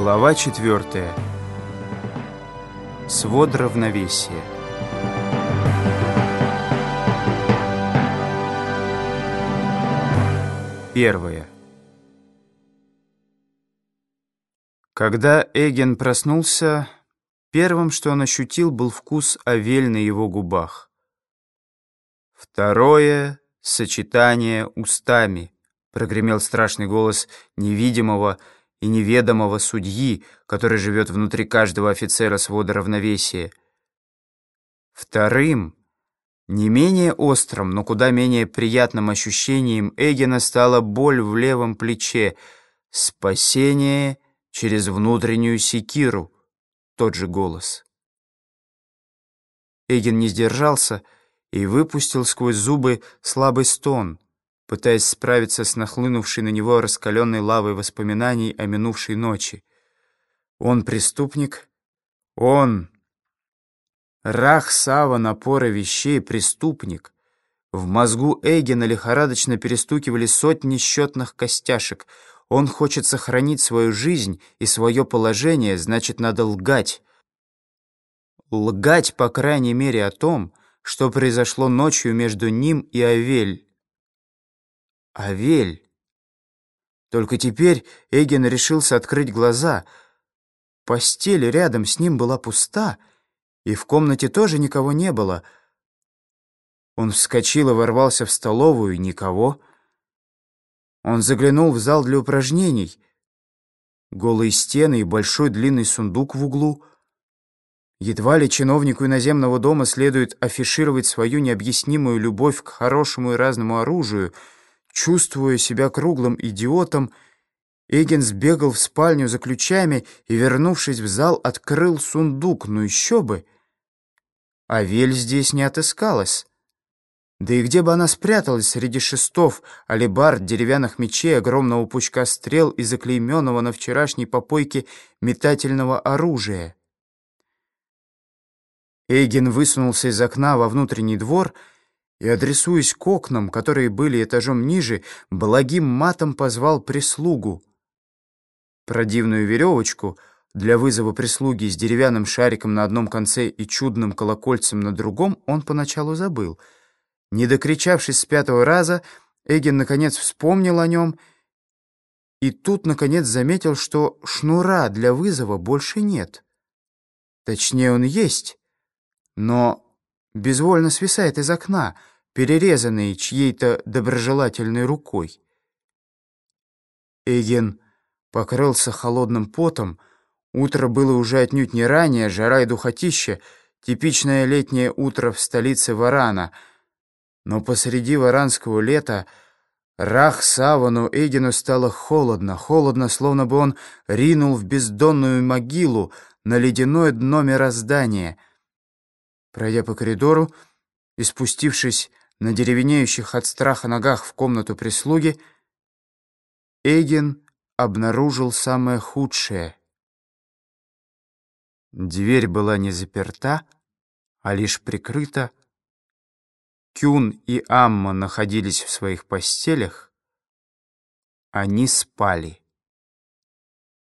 Глава четвертая. Свод равновесия. Первое. Когда Эген проснулся, первым, что он ощутил, был вкус овель на его губах. Второе — сочетание устами, прогремел страшный голос невидимого, и неведомого судьи, который живет внутри каждого офицера свода равновесия. Вторым, не менее острым, но куда менее приятным ощущением Эгена стала боль в левом плече, спасение через внутреннюю секиру, тот же голос. Эгин не сдержался и выпустил сквозь зубы слабый стон — пытаясь справиться с нахлынувшей на него раскаленной лавой воспоминаний о минувшей ночи. Он преступник? Он... Рах Сава напора вещей преступник. В мозгу Эгена лихорадочно перестукивали сотни счетных костяшек. Он хочет сохранить свою жизнь и свое положение, значит, надо лгать. Лгать, по крайней мере, о том, что произошло ночью между ним и Авель. Авель. Только теперь Эгин решился открыть глаза. Постель рядом с ним была пуста, и в комнате тоже никого не было. Он вскочил и ворвался в столовую, никого. Он заглянул в зал для упражнений. Голые стены и большой длинный сундук в углу. Едва ли чиновнику иноземного дома следует афишировать свою необъяснимую любовь к хорошему и разному оружию — Чувствуя себя круглым идиотом, Эгин сбегал в спальню за ключами и, вернувшись в зал, открыл сундук. Ну еще бы! А Вель здесь не отыскалась. Да и где бы она спряталась среди шестов, алебард, деревянных мечей, огромного пучка стрел и заклейменного на вчерашней попойке метательного оружия? Эйген высунулся из окна во внутренний двор и, и, адресуясь к окнам, которые были этажом ниже, благим матом позвал прислугу. Про дивную веревочку для вызова прислуги с деревянным шариком на одном конце и чудным колокольцем на другом он поначалу забыл. Не докричавшись с пятого раза, Эгин наконец вспомнил о нем и тут, наконец, заметил, что шнура для вызова больше нет. Точнее, он есть, но безвольно свисает из окна, перерезанный чьей-то доброжелательной рукой. Эйген покрылся холодным потом. Утро было уже отнюдь не ранее, жара и духотища, типичное летнее утро в столице Варана. Но посреди варанского лета Рах Савану Эйгену стало холодно, холодно, словно бы он ринул в бездонную могилу на ледяное дно мироздания — Пройдя по коридору и спустившись на деревенеющих от страха ногах в комнату прислуги, Эйген обнаружил самое худшее. Дверь была не заперта, а лишь прикрыта. Кюн и Амма находились в своих постелях. Они спали.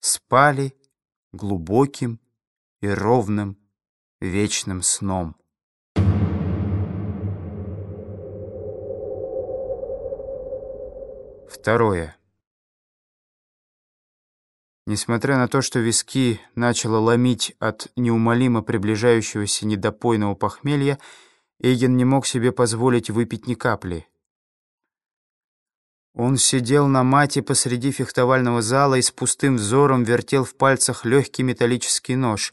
Спали глубоким и ровным вечным сном. Второе. Несмотря на то, что виски начало ломить от неумолимо приближающегося недопойного похмелья, Эйген не мог себе позволить выпить ни капли. Он сидел на мате посреди фехтовального зала и с пустым взором вертел в пальцах легкий металлический нож.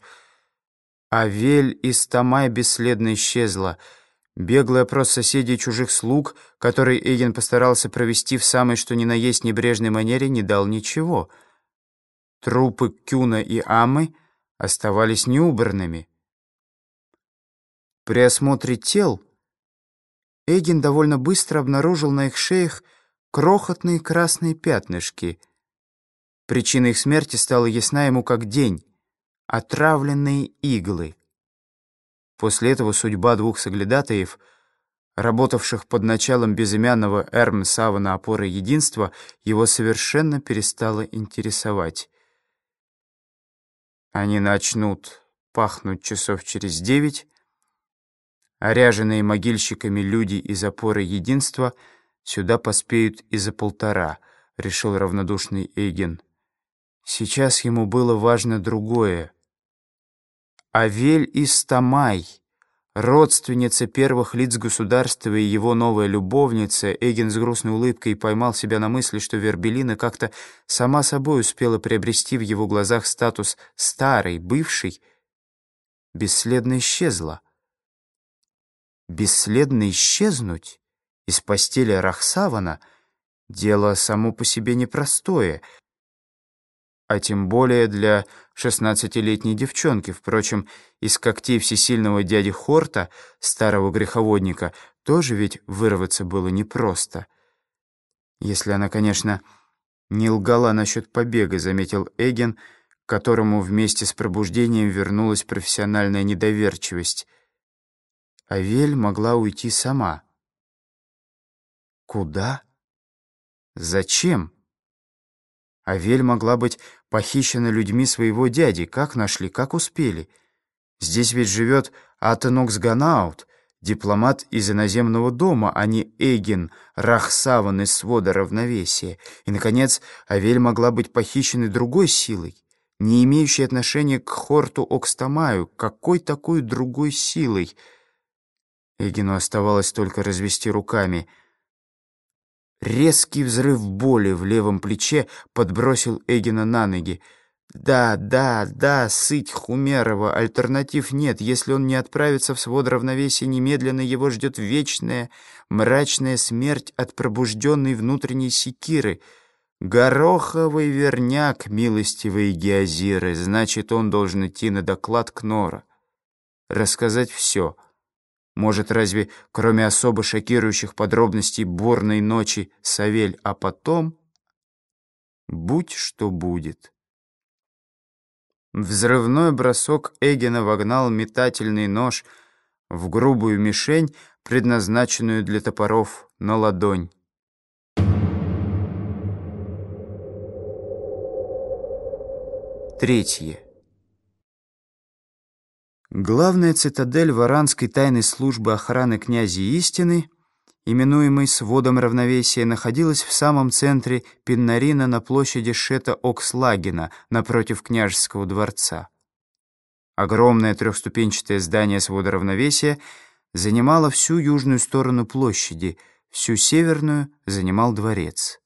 А Вель из Тамай бесследно исчезла — Беглый опрос соседей и чужих слуг, который Эйген постарался провести в самой что ни на есть небрежной манере, не дал ничего. Трупы Кюна и Амы оставались неубранными. При осмотре тел Эйген довольно быстро обнаружил на их шеях крохотные красные пятнышки. Причина их смерти стала ясна ему как день — отравленные иглы. После этого судьба двух соглядатаев, работавших под началом безымянного Эрм Савана опоры единства, его совершенно перестала интересовать. Они начнут пахнуть часов через девять, Оряженные могильщиками люди из опоры единства сюда поспеют и за полтора, решил равнодушный Эйген. Сейчас ему было важно другое. Авель Истамай, родственница первых лиц государства и его новая любовница, Эйген с грустной улыбкой поймал себя на мысли, что Вербелина как-то сама собой успела приобрести в его глазах статус старой, бывшей, бесследно исчезла. Бесследно исчезнуть из постели Рахсавана — дело само по себе непростое, а тем более для шестнадцатилетней девчонки. Впрочем, из когтей всесильного дяди Хорта, старого греховодника, тоже ведь вырваться было непросто. Если она, конечно, не лгала насчет побега, заметил Эген, которому вместе с пробуждением вернулась профессиональная недоверчивость — Авель могла уйти сама. Куда? Зачем? Авель могла быть похищена людьми своего дяди. Как нашли, как успели? Здесь ведь живет Атенокс Ганаут, дипломат из иноземного дома, а не Эгин, Рахсаван из свода равновесия. И, наконец, Авель могла быть похищена другой силой, не имеющей отношения к Хорту Окстамаю. Какой такой другой силой — Эгину оставалось только развести руками. Резкий взрыв боли в левом плече подбросил Эгина на ноги. «Да, да, да, сыть Хумерова, альтернатив нет. Если он не отправится в свод равновесия, немедленно его ждет вечная, мрачная смерть от пробужденной внутренней секиры. Гороховый верняк, милостивые геозиры, значит, он должен идти на доклад к Нора. Рассказать все». Может, разве, кроме особо шокирующих подробностей бурной ночи, Савель, а потом... Будь что будет. Взрывной бросок Эгена вогнал метательный нож в грубую мишень, предназначенную для топоров, на ладонь. Третье. Главная цитадель Варанской тайной службы охраны князя Истины, именуемой сводом равновесия, находилась в самом центре Пиннарина на площади Шета-Окслагена, напротив княжеского дворца. Огромное трехступенчатое здание свода равновесия занимало всю южную сторону площади, всю северную занимал дворец.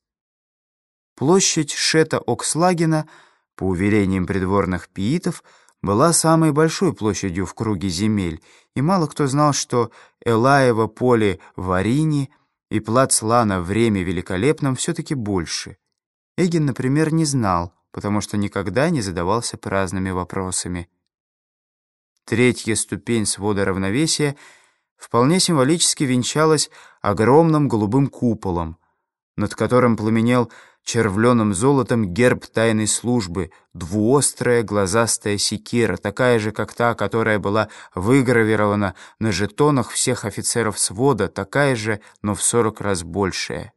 Площадь Шета-Окслагена, по уверениям придворных пиитов, была самой большой площадью в круге земель, и мало кто знал, что Элаево поле в Арине и плац Лана в Реме Великолепном все-таки больше. Эгин, например, не знал, потому что никогда не задавался праздными вопросами. Третья ступень свода равновесия вполне символически венчалась огромным голубым куполом, над которым пламенел червленым золотом герб тайной службы, двуострая глазастая секира, такая же, как та, которая была выгравирована на жетонах всех офицеров свода, такая же, но в сорок раз большая.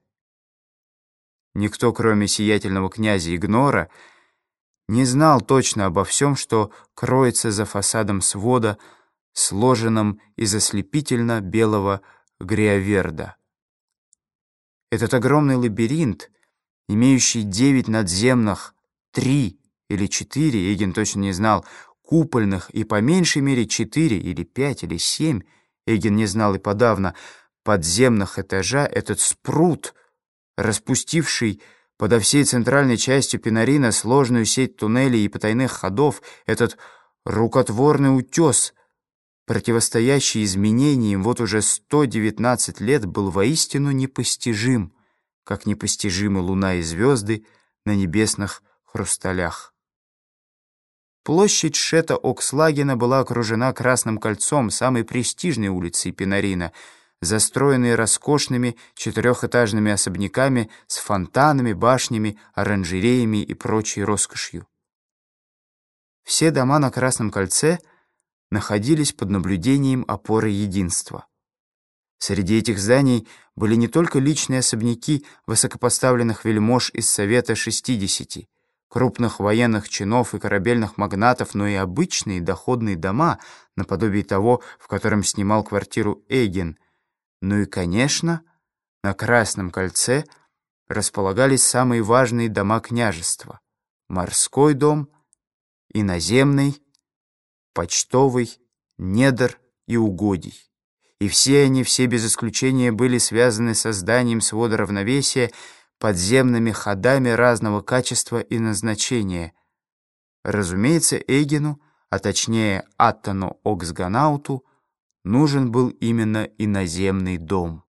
Никто, кроме сиятельного князя Игнора, не знал точно обо всем, что кроется за фасадом свода, сложенным из ослепительно белого гриаверда. Этот огромный лабиринт — имеющий девять надземных, три или четыре, Эгин точно не знал, купольных и по меньшей мере четыре или пять или семь, Эгин не знал и подавно, подземных этажа, этот спрут, распустивший подо всей центральной частью Пинарина сложную сеть туннелей и потайных ходов, этот рукотворный утес, противостоящий изменениям вот уже 119 лет, был воистину непостижим как непостижимы луна и звезды на небесных хрусталях. Площадь Шета-Окслагена была окружена Красным кольцом, самой престижной улицей Пинарина, застроенной роскошными четырехэтажными особняками с фонтанами, башнями, оранжереями и прочей роскошью. Все дома на Красном кольце находились под наблюдением опоры единства. Среди этих зданий были не только личные особняки высокопоставленных вельмож из Совета 60, крупных военных чинов и корабельных магнатов, но и обычные доходные дома, наподобие того, в котором снимал квартиру Эгин. Ну и, конечно, на Красном кольце располагались самые важные дома княжества. Морской дом, иноземный, почтовый, недр и угодий. И все они, все без исключения, были связаны с созданием свода равновесия подземными ходами разного качества и назначения. Разумеется, Эйгену, а точнее Аттану Оксганауту, нужен был именно иноземный дом.